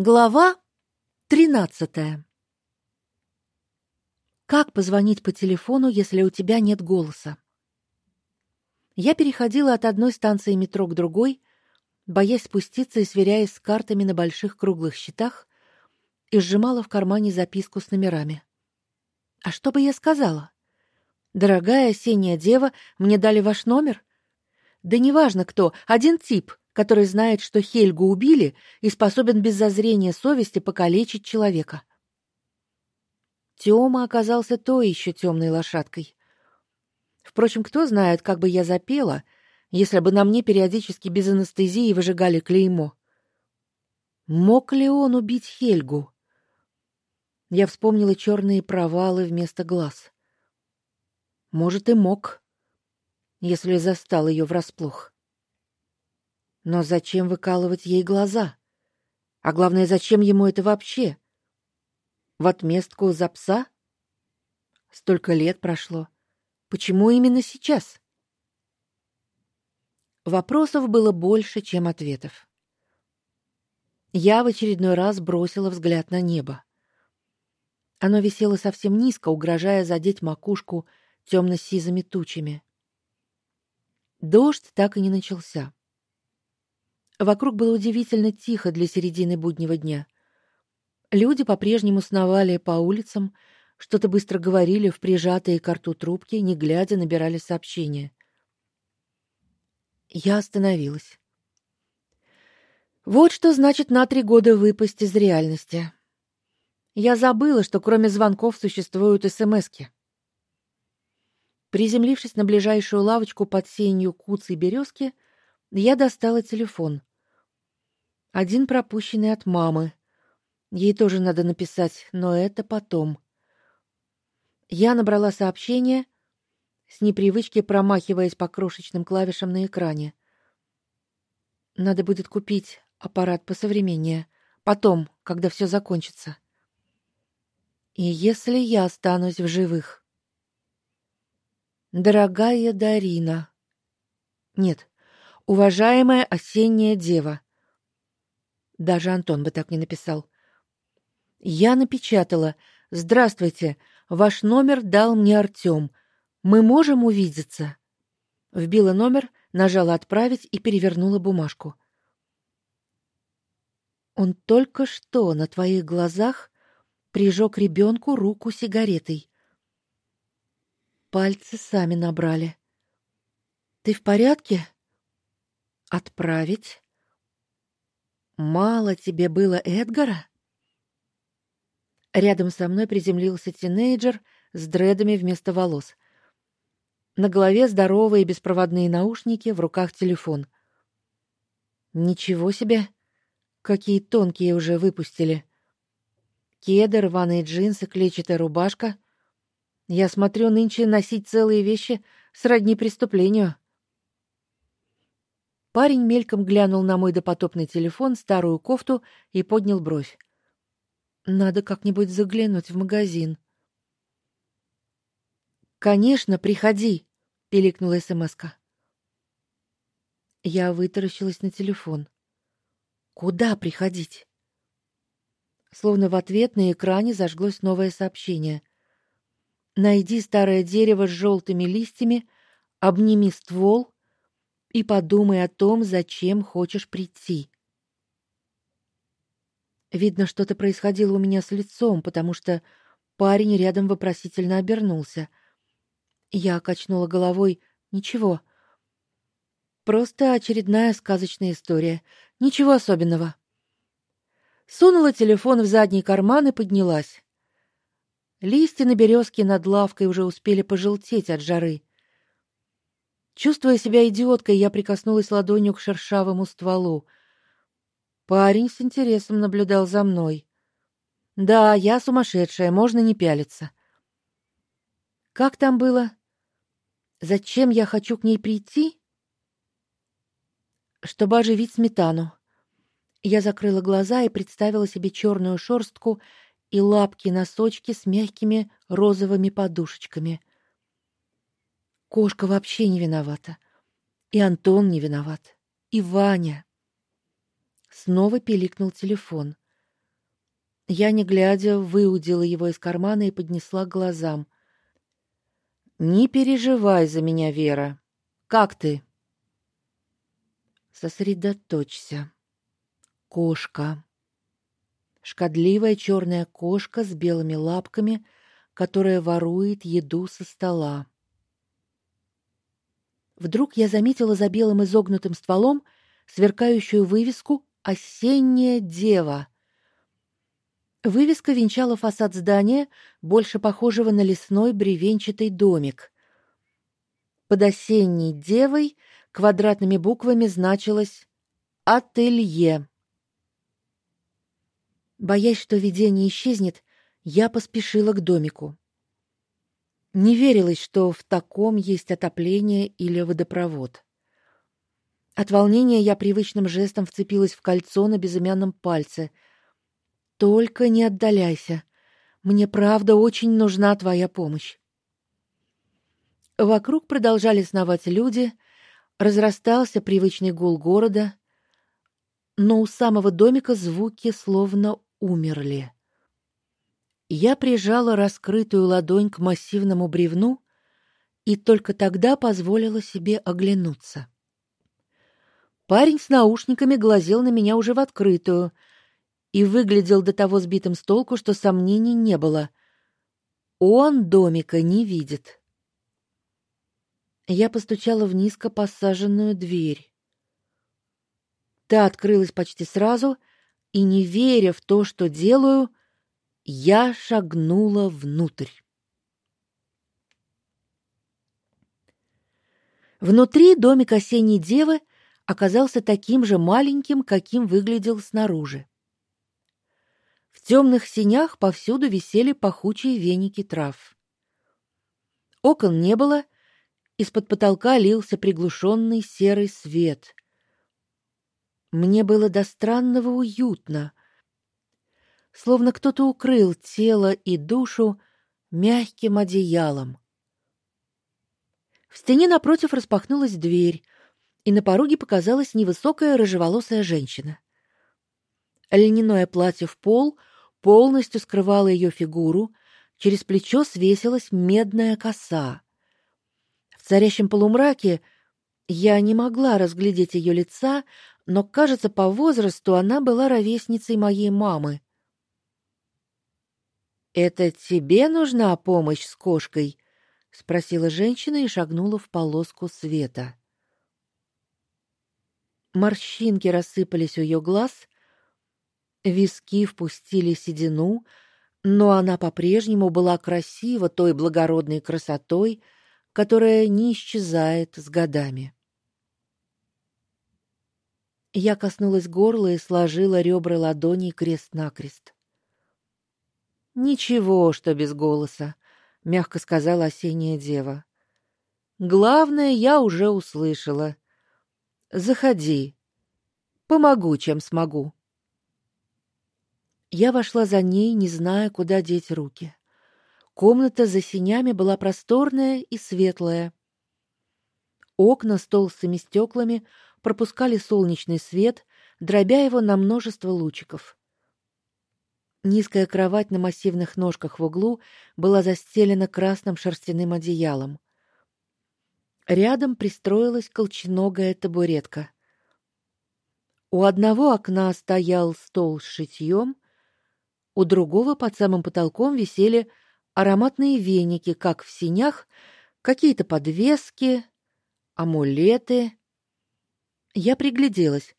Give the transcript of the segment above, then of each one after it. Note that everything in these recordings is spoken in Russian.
Глава тринадцатая. Как позвонить по телефону, если у тебя нет голоса? Я переходила от одной станции метро к другой, боясь спуститься и сверяясь с картами на больших круглых щитах, и сжимала в кармане записку с номерами. А что бы я сказала? Дорогая осенняя дева, мне дали ваш номер? Да неважно кто, один тип, который знает, что Хельгу убили и способен без зазрения совести покалечить человека. Тёма оказался той еще темной лошадкой. Впрочем, кто знает, как бы я запела, если бы на мне периодически без анестезии выжигали клеймо. Мог ли он убить Хельгу? Я вспомнила черные провалы вместо глаз. Может, и мог, если застал ее врасплох. Но зачем выкалывать ей глаза? А главное, зачем ему это вообще? В отместку за пса? Столько лет прошло. Почему именно сейчас? Вопросов было больше, чем ответов. Я в очередной раз бросила взгляд на небо. Оно висело совсем низко, угрожая задеть макушку темно сизыми тучами. Дождь так и не начался. Вокруг было удивительно тихо для середины буднего дня. Люди по-прежнему сновали по улицам, что-то быстро говорили в прижатые к рту трубки, не глядя набирали сообщения. Я остановилась. Вот что значит на три года выпасть из реальности. Я забыла, что кроме звонков существуют СМСки. Приземлившись на ближайшую лавочку под сенью куцы и березки, я достала телефон. Один пропущенный от мамы. Ей тоже надо написать, но это потом. Я набрала сообщение, с непривычки промахиваясь по крошечным клавишам на экране. Надо будет купить аппарат посовременнее, потом, когда все закончится. И если я останусь в живых. Дорогая Дарина. Нет. Уважаемая осенняя дева. Даже Антон бы так не написал. Я напечатала: "Здравствуйте, ваш номер дал мне Артём. Мы можем увидеться?" Вбила номер, нажала отправить и перевернула бумажку. Он только что на твоих глазах прижег ребенку руку сигаретой. Пальцы сами набрали. Ты в порядке? Отправить. Мало тебе было Эдгара? Рядом со мной приземлился тинейджер с дредами вместо волос. На голове здоровые беспроводные наушники, в руках телефон. Ничего себе, какие тонкие уже выпустили. Кеды, рваные джинсы, клетчатая рубашка. Я смотрю, нынче носить целые вещи сродни преступлению. Парень мельком глянул на мой допотопный телефон, старую кофту и поднял бровь. Надо как-нибудь заглянуть в магазин. Конечно, приходи, пиликнула СМСка. Я вытаращилась на телефон. Куда приходить? Словно в ответ на экране зажглось новое сообщение. Найди старое дерево с желтыми листьями, обними ствол и подумай о том, зачем хочешь прийти. Видно, что-то происходило у меня с лицом, потому что парень рядом вопросительно обернулся. Я качнула головой. Ничего. Просто очередная сказочная история. Ничего особенного. Сунула телефон в задний карман и поднялась. Листья на березке над лавкой уже успели пожелтеть от жары. Чувствуя себя идиоткой, я прикоснулась ладонью к шершавому стволу. Парень с интересом наблюдал за мной. Да, я сумасшедшая, можно не пялиться. Как там было? Зачем я хочу к ней прийти? Чтобы оживить сметану. Я закрыла глаза и представила себе черную шерстку и лапки-носочки с мягкими розовыми подушечками. Кошка вообще не виновата. И Антон не виноват. И Ваня. Снова пиликнул телефон. Я не глядя выудила его из кармана и поднесла к глазам. Не переживай за меня, Вера. Как ты? Сосредоточься. Кошка. Шкодливая черная кошка с белыми лапками, которая ворует еду со стола. Вдруг я заметила за белым изогнутым стволом сверкающую вывеску Осенняя дева. Вывеска венчала фасад здания, больше похожего на лесной бревенчатый домик. Под осенней девой квадратными буквами значилось ателье. Боясь, что видение исчезнет, я поспешила к домику. Не верилось, что в таком есть отопление или водопровод. От волнения я привычным жестом вцепилась в кольцо на безымянном пальце. Только не отдаляйся. Мне правда очень нужна твоя помощь. Вокруг продолжали сновать люди, разрастался привычный гул города, но у самого домика звуки словно умерли. Я прижала раскрытую ладонь к массивному бревну и только тогда позволила себе оглянуться. Парень с наушниками глазел на меня уже в открытую и выглядел до того сбитым с толку, что сомнений не было. Он домика не видит. Я постучала в низко посаженную дверь. Та открылась почти сразу, и не веря в то, что делаю, я шагнула внутрь. Внутри домик осенней девы оказался таким же маленьким, каким выглядел снаружи. В темных синях повсюду висели пахучие веники трав. Окон не было, из-под потолка лился приглушенный серый свет. Мне было до странного уютно, словно кто-то укрыл тело и душу мягким одеялом. В стене напротив распахнулась дверь, и на пороге показалась невысокая рыжеволосая женщина. Льняное платье в пол полностью скрывало ее фигуру, через плечо свесилась медная коса. В царящем полумраке я не могла разглядеть ее лица, но, кажется, по возрасту она была ровесницей моей мамы. Это тебе нужна помощь с кошкой? спросила женщина и шагнула в полоску света. Морщинки рассыпались у ее глаз, виски впустили седину, но она по-прежнему была красива той благородной красотой, которая не исчезает с годами. Я коснулась горла и сложила ребра ладоней крест-накрест. Ничего, что без голоса, мягко сказала осенняя дева. Главное, я уже услышала. Заходи. Помогу, чем смогу. Я вошла за ней, не зная, куда деть руки. Комната за синями была просторная и светлая. Окна с толстыми стеклами пропускали солнечный свет, дробя его на множество лучиков. Низкая кровать на массивных ножках в углу была застелена красным шерстяным одеялом. Рядом пристроилась колченогая табуретка. У одного окна стоял стол с шитьем, у другого под самым потолком висели ароматные веники, как в синях, какие-то подвески, амулеты. Я пригляделась.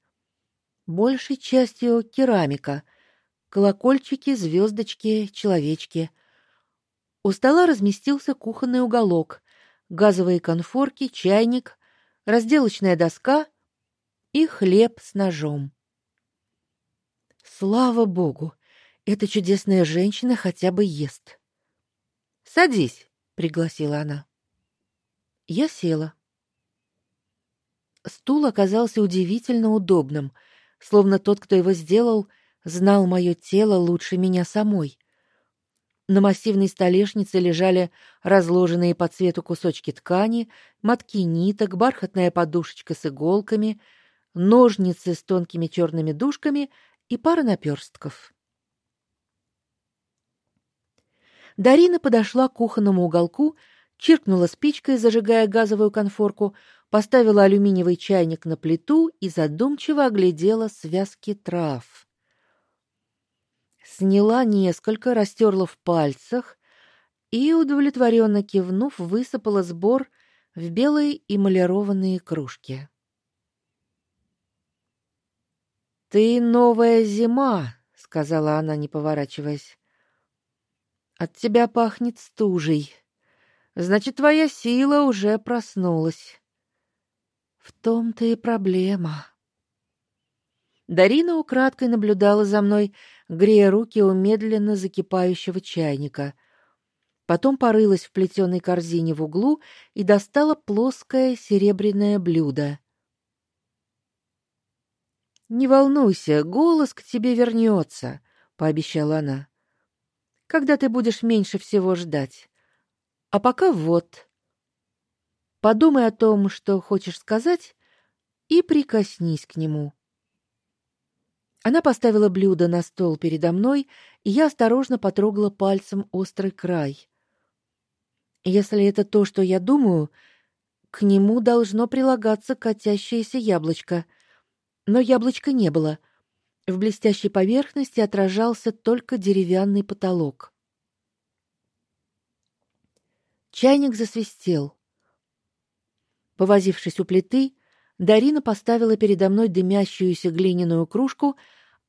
Большей частью керамика, колокольчики, звездочки, человечки. У стола разместился кухонный уголок, газовые конфорки, чайник, разделочная доска и хлеб с ножом. Слава богу, эта чудесная женщина хотя бы ест. Садись, пригласила она. Я села. Стул оказался удивительно удобным, словно тот, кто его сделал, знал мое тело лучше меня самой. На массивной столешнице лежали разложенные по цвету кусочки ткани, мотки ниток, бархатная подушечка с иголками, ножницы с тонкими черными дужками и пара наперстков. Дарина подошла к кухонному уголку, чиркнула спичкой, зажигая газовую конфорку, поставила алюминиевый чайник на плиту и задумчиво оглядела связки трав. Сняла несколько, растерла в пальцах и удовлетворенно кивнув, высыпала сбор в белые эмалированные кружки. Ты новая зима, сказала она, не поворачиваясь. От тебя пахнет стужей. Значит, твоя сила уже проснулась. В том-то и проблема. Дарина украдкой наблюдала за мной, грея руки у медленно закипающего чайника. Потом порылась в плетеной корзине в углу и достала плоское серебряное блюдо. Не волнуйся, голос к тебе вернется», — пообещала она. Когда ты будешь меньше всего ждать. А пока вот. Подумай о том, что хочешь сказать, и прикоснись к нему. Она поставила блюдо на стол передо мной, и я осторожно потрогала пальцем острый край. Если это то, что я думаю, к нему должно прилагаться катящееся яблочко — но яблочка не было. В блестящей поверхности отражался только деревянный потолок. Чайник засвистел. Повозившись у плиты, Дарина поставила передо мной дымящуюся глиняную кружку,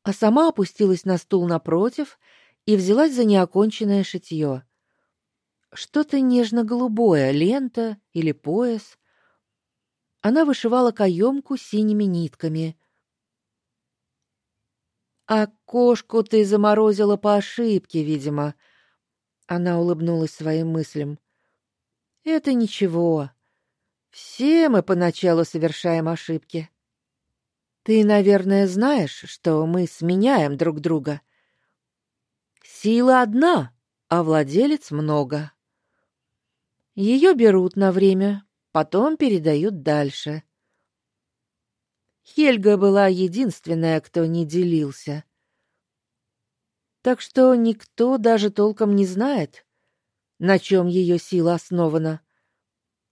а сама опустилась на стул напротив и взялась за неоконченное шитье. Что-то нежно-голубое, лента или пояс. Она вышивала каемку синими нитками. А кошку ты заморозила по ошибке, видимо. Она улыбнулась своим мыслям. Это ничего. Все мы поначалу совершаем ошибки. Ты, наверное, знаешь, что мы сменяем друг друга. Сила одна, а владелец много. Ее берут на время, потом передают дальше. Хельга была единственная, кто не делился. Так что никто даже толком не знает, на чем ее сила основана.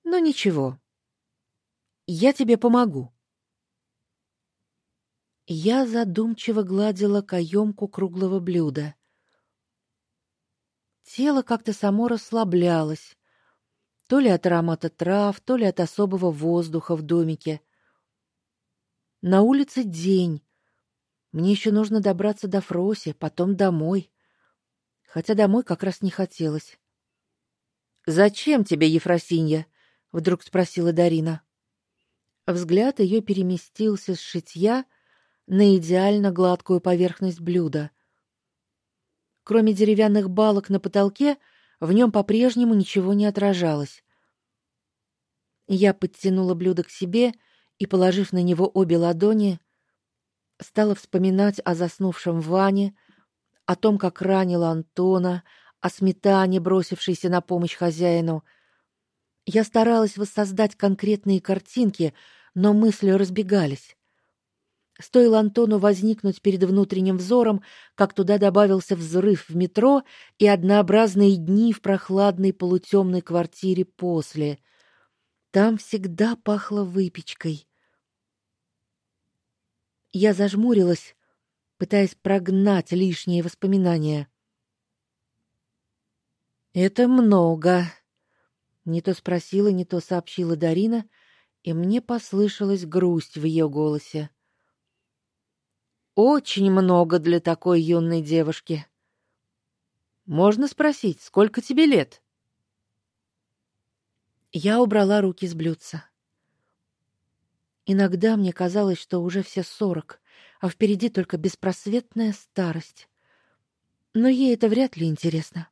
Но ничего. Я тебе помогу. Я задумчиво гладила каемку круглого блюда. Тело как-то само расслаблялось, то ли от аромата трав, то ли от особого воздуха в домике. На улице день. Мне еще нужно добраться до Фроси, потом домой. Хотя домой как раз не хотелось. Зачем тебе, Ефросинья? вдруг спросила Дарина. Взгляд ее переместился с шитья на идеально гладкую поверхность блюда. Кроме деревянных балок на потолке, в нем по-прежнему ничего не отражалось. Я подтянула блюдо к себе и, положив на него обе ладони, стала вспоминать о заснувшем Ване, о том, как ранила Антона, о сметане, бросившейся на помощь хозяину. Я старалась воссоздать конкретные картинки, но мысли разбегались. Стоило Антону возникнуть перед внутренним взором, как туда добавился взрыв в метро и однообразные дни в прохладной полутемной квартире после. Там всегда пахло выпечкой. Я зажмурилась, пытаясь прогнать лишние воспоминания. Это много, не то спросила, не то сообщила Дарина, и мне послышалась грусть в ее голосе. Очень много для такой юной девушки. Можно спросить, сколько тебе лет? Я убрала руки с блюдца. Иногда мне казалось, что уже все сорок, а впереди только беспросветная старость. Но ей это вряд ли интересно.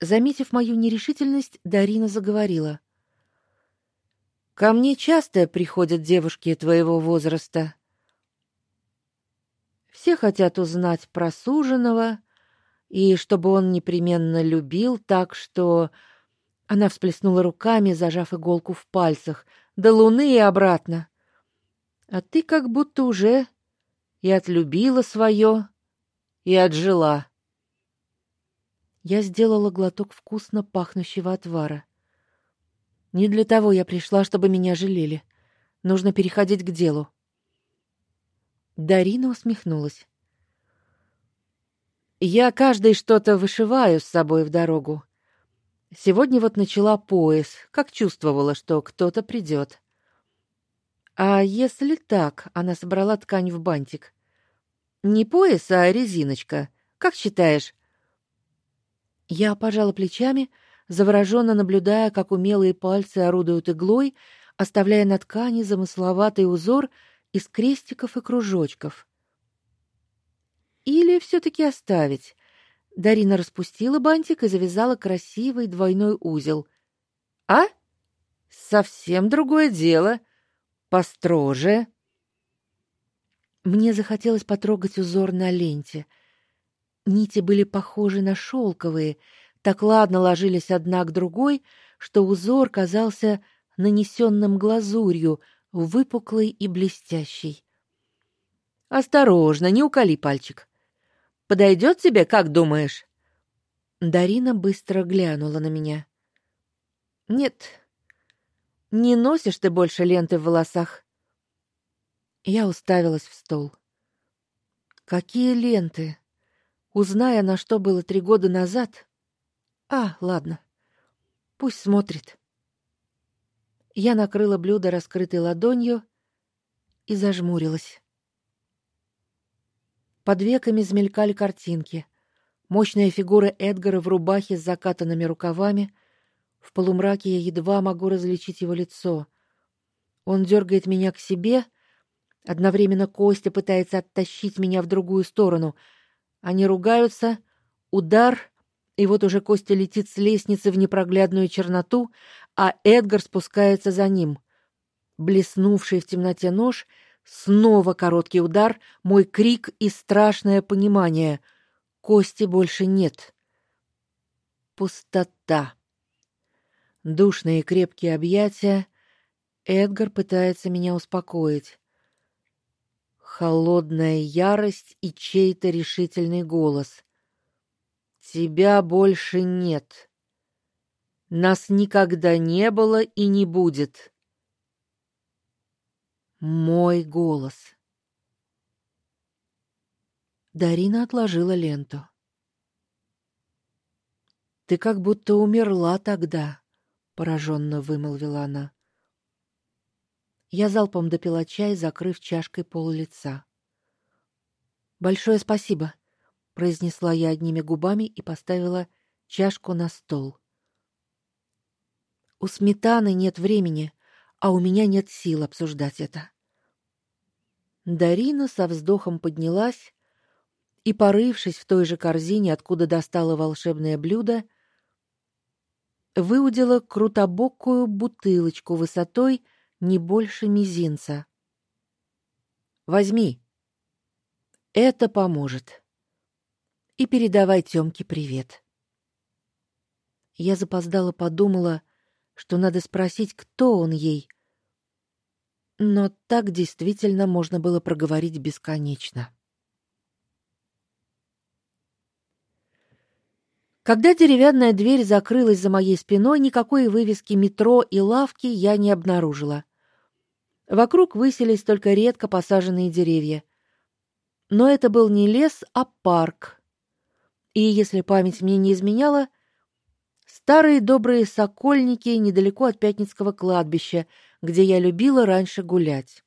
Заметив мою нерешительность, Дарина заговорила: Ко мне часто приходят девушки твоего возраста. Все хотят узнать про суженого и чтобы он непременно любил так, что она всплеснула руками, зажав иголку в пальцах, до луны и обратно. А ты как будто уже и отлюбила свое, и отжила. Я сделала глоток вкусно пахнущего отвара. Не для того я пришла, чтобы меня жалели. Нужно переходить к делу. Дарина усмехнулась. Я каждый что-то вышиваю с собой в дорогу. Сегодня вот начала пояс, как чувствовала, что кто-то придет. А если так, она собрала ткань в бантик. Не пояс, а резиночка. Как считаешь? Я пожала плечами, завороженно наблюдая, как умелые пальцы орудуют иглой, оставляя на ткани замысловатый узор из крестиков и кружочков. Или все таки оставить? Дарина распустила бантик и завязала красивый двойной узел. А? Совсем другое дело. Построже. Мне захотелось потрогать узор на ленте. Нити были похожи на шелковые, так ладно ложились одна к другой, что узор казался нанесенным глазурью, выпуклый и блестящий. Осторожно, не уколи пальчик. Подойдет тебе, как думаешь? Дарина быстро глянула на меня. Нет. Не носишь ты больше ленты в волосах. Я уставилась в стол. Какие ленты? Узная, на что было три года назад. А, ладно. Пусть смотрит. Я накрыла блюдо раскрытой ладонью и зажмурилась. Под веками замелькали картинки. Мощная фигура Эдгара в рубахе с закатанными рукавами. В полумраке я едва могу различить его лицо. Он дергает меня к себе, одновременно Костя пытается оттащить меня в другую сторону. Они ругаются, удар, и вот уже Костя летит с лестницы в непроглядную черноту, а Эдгар спускается за ним. Блеснувший в темноте нож — Снова короткий удар, мой крик и страшное понимание. Кости больше нет. Пустота. Душные крепкие объятия. Эдгар пытается меня успокоить. Холодная ярость и чей-то решительный голос. Тебя больше нет. Нас никогда не было и не будет. Мой голос. Дарина отложила ленту. Ты как будто умерла тогда, пораженно вымолвила она. Я залпом допила чай, закрыв чашкой пол лица. Большое спасибо, произнесла я одними губами и поставила чашку на стол. У сметаны нет времени, а у меня нет сил обсуждать это. Дарина со вздохом поднялась и, порывшись в той же корзине, откуда достала волшебное блюдо, выудила крутобокую бутылочку высотой не больше мизинца. Возьми. Это поможет. И передавай Тёмке привет. Я запоздала подумала, что надо спросить, кто он ей, но так действительно можно было проговорить бесконечно. Когда деревянная дверь закрылась за моей спиной, никакой вывески метро и лавки я не обнаружила. Вокруг высились только редко посаженные деревья. Но это был не лес, а парк. И если память мне не изменяла, старые добрые сокольники недалеко от Пятницкого кладбища, где я любила раньше гулять.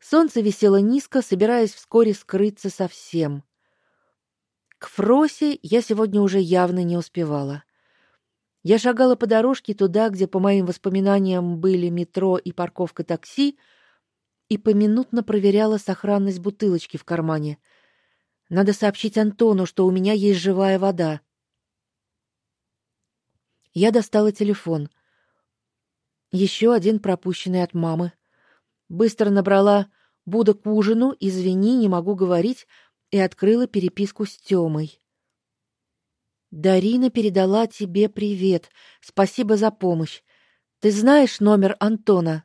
Солнце висело низко, собираясь вскоре скрыться совсем. К Фросе я сегодня уже явно не успевала. Я шагала по дорожке туда, где, по моим воспоминаниям, были метро и парковка такси, и поминутно проверяла сохранность бутылочки в кармане. Надо сообщить Антону, что у меня есть живая вода. Я достала телефон — еще один пропущенный от мамы. Быстро набрала «Буду к ужину, извини, не могу говорить» и открыла переписку с Тёмой. Дарина передала тебе привет. Спасибо за помощь. Ты знаешь номер Антона?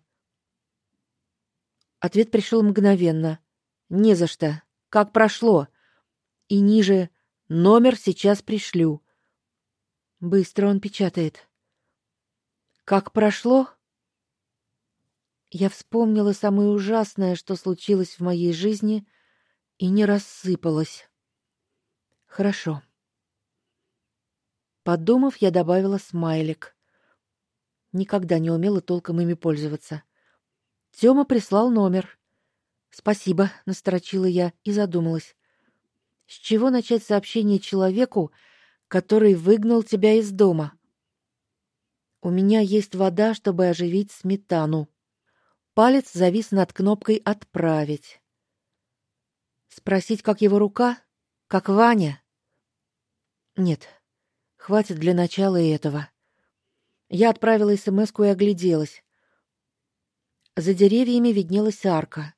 Ответ пришел мгновенно. Не за что. Как прошло? И ниже Номер сейчас пришлю. Быстро он печатает. Как прошло? Я вспомнила самое ужасное, что случилось в моей жизни, и не рассыпалась. Хорошо. Подумав, я добавила смайлик. Никогда не умела толком ими пользоваться. Тёма прислал номер. Спасибо, насторочила я и задумалась. С чего начать сообщение человеку, который выгнал тебя из дома? У меня есть вода, чтобы оживить сметану. Палец завис над кнопкой отправить. Спросить, как его рука? Как Ваня? Нет. Хватит для начала и этого. Я отправила СМСку и огляделась. За деревьями виднелась арка.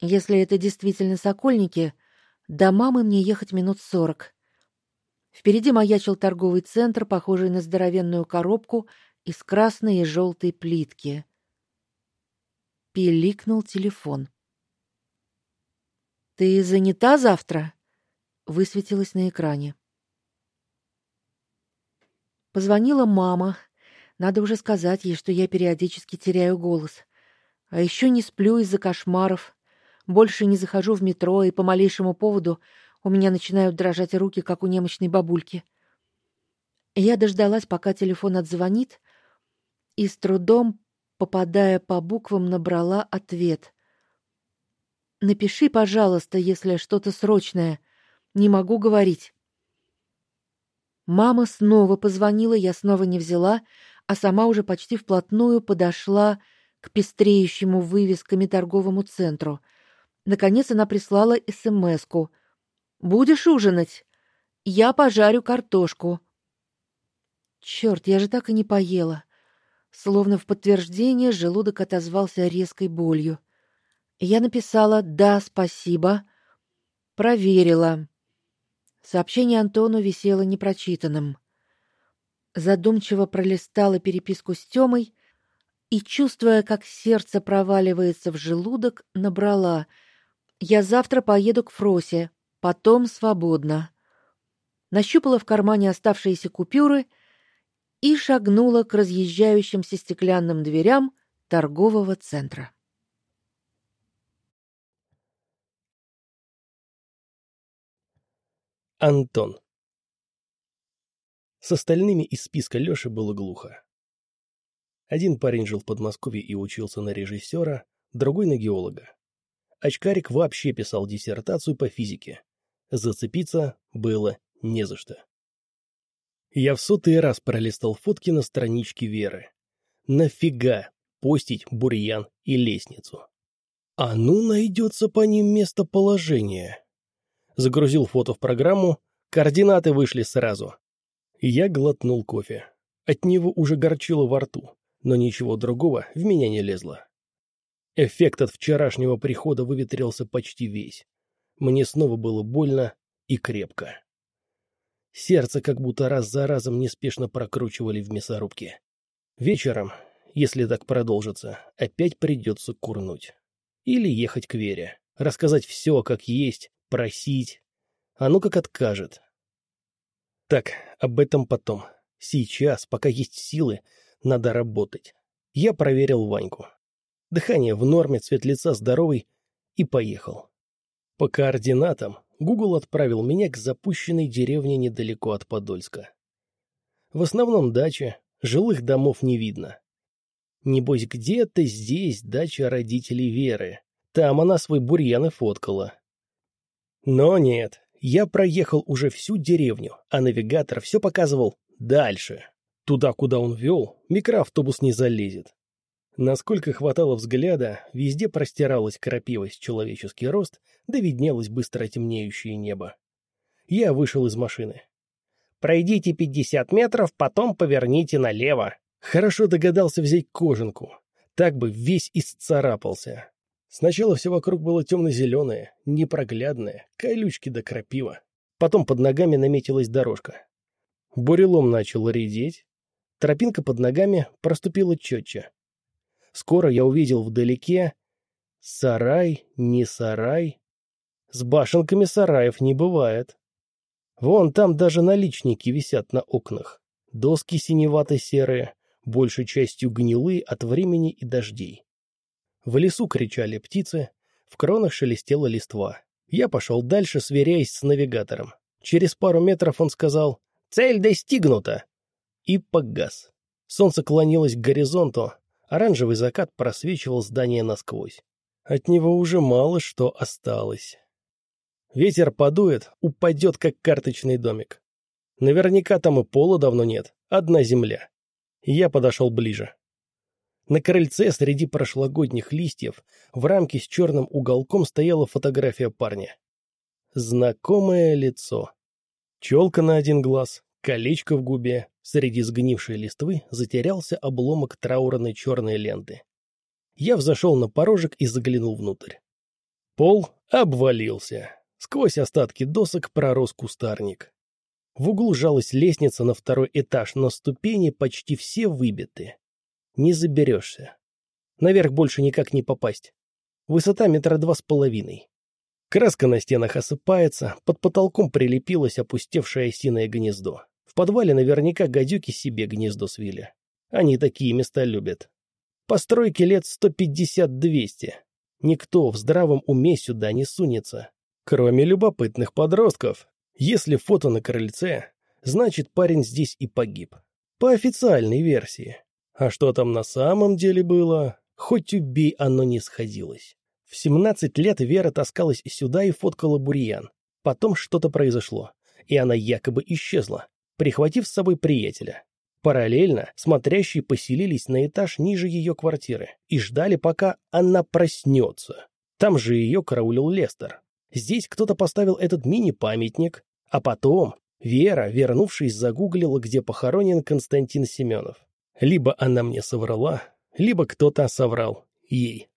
Если это действительно Сокольники, до мамы мне ехать минут сорок. Впереди маячил торговый центр, похожий на здоровенную коробку из красной и желтой плитки. Пиликнул телефон. Ты занята завтра? высветилось на экране. Позвонила мама. Надо уже сказать ей, что я периодически теряю голос. А еще не сплю из-за кошмаров. Больше не захожу в метро, и по малейшему поводу у меня начинают дрожать руки, как у немощной бабульки. Я дождалась, пока телефон отзвонит, и с трудом попадая по буквам, набрала ответ. Напиши, пожалуйста, если что-то срочное. Не могу говорить. Мама снова позвонила, я снова не взяла, а сама уже почти вплотную подошла к пестреющему вывесками торговому центру. Наконец она прислала СМСку. Будешь ужинать? Я пожарю картошку. Черт, я же так и не поела. Словно в подтверждение желудок отозвался резкой болью. Я написала: "Да, спасибо". Проверила. Сообщение Антону висело непрочитанным. Задумчиво пролистала переписку с Тёмой и, чувствуя, как сердце проваливается в желудок, набрала: "Я завтра поеду к Фросе, потом свободно". Нащупала в кармане оставшиеся купюры и шагнула к разъезжающимся стеклянным дверям торгового центра. Антон. С остальными из списка Лёши было глухо. Один парень жил в Подмосковье и учился на режиссера, другой на геолога. Очкарик вообще писал диссертацию по физике. Зацепиться было не за что. Я в сотый раз пролистал фотки на страничке Веры. Нафига постить бурьян и лестницу? А ну найдется по ним местоположение. Загрузил фото в программу, координаты вышли сразу. Я глотнул кофе. От него уже горчило во рту, но ничего другого в меня не лезло. Эффект от вчерашнего прихода выветрился почти весь. Мне снова было больно и крепко. Сердце как будто раз за разом неспешно прокручивали в мясорубке. Вечером, если так продолжится, опять придется курнуть. Или ехать к Вере, рассказать все как есть, просить. А ну как откажет. Так, об этом потом. Сейчас, пока есть силы, надо работать. Я проверил Ваньку. Дыхание в норме, цвет лица здоровый и поехал. По координатам Google отправил меня к запущенной деревне недалеко от Подольска. В основном дача, жилых домов не видно. Небось, где-то здесь дача родителей Веры. Там она свой бурьян и фоткала. Но нет, я проехал уже всю деревню, а навигатор все показывал дальше. Туда, куда он вел, микроавтобус не залезет. Насколько хватало взгляда, везде простиралась крапива с человеческий рост, да виднелось быстро темнеющее небо. Я вышел из машины. «Пройдите пятьдесят метров, потом поверните налево». Хорошо догадался взять кожанку. Так бы весь исцарапался. Сначала все вокруг было темно-зеленое, непроглядное, колючки до крапива. Потом под ногами наметилась дорожка. Бурелом начал редеть. Тропинка под ногами проступила четче. Скоро я увидел вдалеке сарай, не сарай. С башенками сараев не бывает. Вон там даже наличники висят на окнах. Доски синевато-серые, большей частью гнилые от времени и дождей. В лесу кричали птицы, в кронах шелестела листва. Я пошел дальше, сверяясь с навигатором. Через пару метров он сказал «Цель достигнута!» и погас. Солнце клонилось к горизонту, оранжевый закат просвечивал здание насквозь. От него уже мало что осталось. Ветер подует, упадет, как карточный домик. Наверняка там и пола давно нет, одна земля. Я подошел ближе. На крыльце среди прошлогодних листьев в рамке с черным уголком стояла фотография парня. Знакомое лицо. Челка на один глаз, колечко в губе, среди сгнившей листвы затерялся обломок траурной черной ленты. Я взошел на порожек и заглянул внутрь. Пол обвалился. Сквозь остатки досок пророс кустарник. В углу жалась лестница на второй этаж, но ступени почти все выбиты. Не заберешься. Наверх больше никак не попасть. Высота метра два с половиной. Краска на стенах осыпается, под потолком прилепилось опустевшее осиное гнездо. В подвале наверняка гадюки себе гнездо свили. Они такие места любят. Постройки лет 150-200. Никто в здравом уме сюда не сунется. Кроме любопытных подростков. Если фото на крыльце, значит парень здесь и погиб. По официальной версии. А что там на самом деле было, хоть убей, оно не сходилось. В 17 лет Вера таскалась сюда и фоткала бурьян. Потом что-то произошло, и она якобы исчезла, прихватив с собой приятеля. Параллельно смотрящие поселились на этаж ниже ее квартиры и ждали, пока она проснется. Там же ее караулил Лестер. Здесь кто-то поставил этот мини-памятник, а потом Вера, вернувшись, загуглила, где похоронен Константин Семенов. Либо она мне соврала, либо кто-то соврал ей.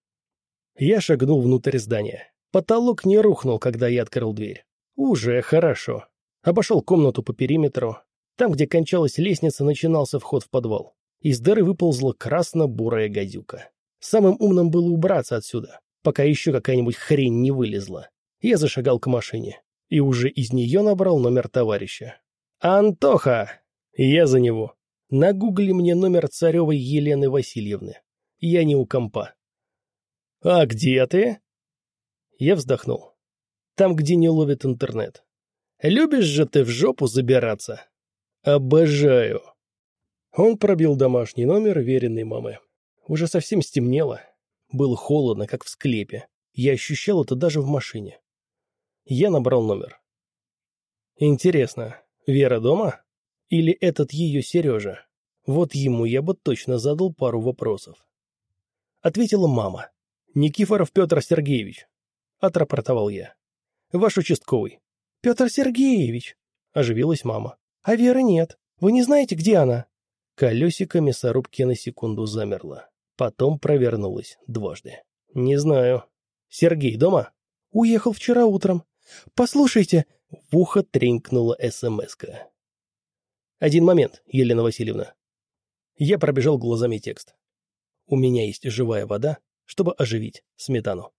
Я шагнул внутрь здания. Потолок не рухнул, когда я открыл дверь. Уже хорошо. Обошел комнату по периметру. Там, где кончалась лестница, начинался вход в подвал. Из дыры выползла красно-бурая гадюка. Самым умным было убраться отсюда, пока еще какая-нибудь хрень не вылезла. Я зашагал к машине и уже из нее набрал номер товарища. «Антоха!» Я за него. Нагугли мне номер царевой Елены Васильевны. Я не у компа. «А где ты?» Я вздохнул. «Там, где не ловит интернет. Любишь же ты в жопу забираться?» «Обожаю!» Он пробил домашний номер веренной мамы. Уже совсем стемнело. Было холодно, как в склепе. Я ощущал это даже в машине. Я набрал номер. Интересно, Вера дома? Или этот ее Сережа? Вот ему я бы точно задал пару вопросов. Ответила мама. Никифоров Петр Сергеевич. Отрапортовал я. Ваш участковый. Петр Сергеевич. Оживилась мама. А Веры нет. Вы не знаете, где она? Колесико мясорубки на секунду замерло. Потом провернулось дважды. Не знаю. Сергей дома? Уехал вчера утром. «Послушайте!» — в ухо тренькнула СМС-ка. «Один момент, Елена Васильевна». Я пробежал глазами текст. «У меня есть живая вода, чтобы оживить сметану».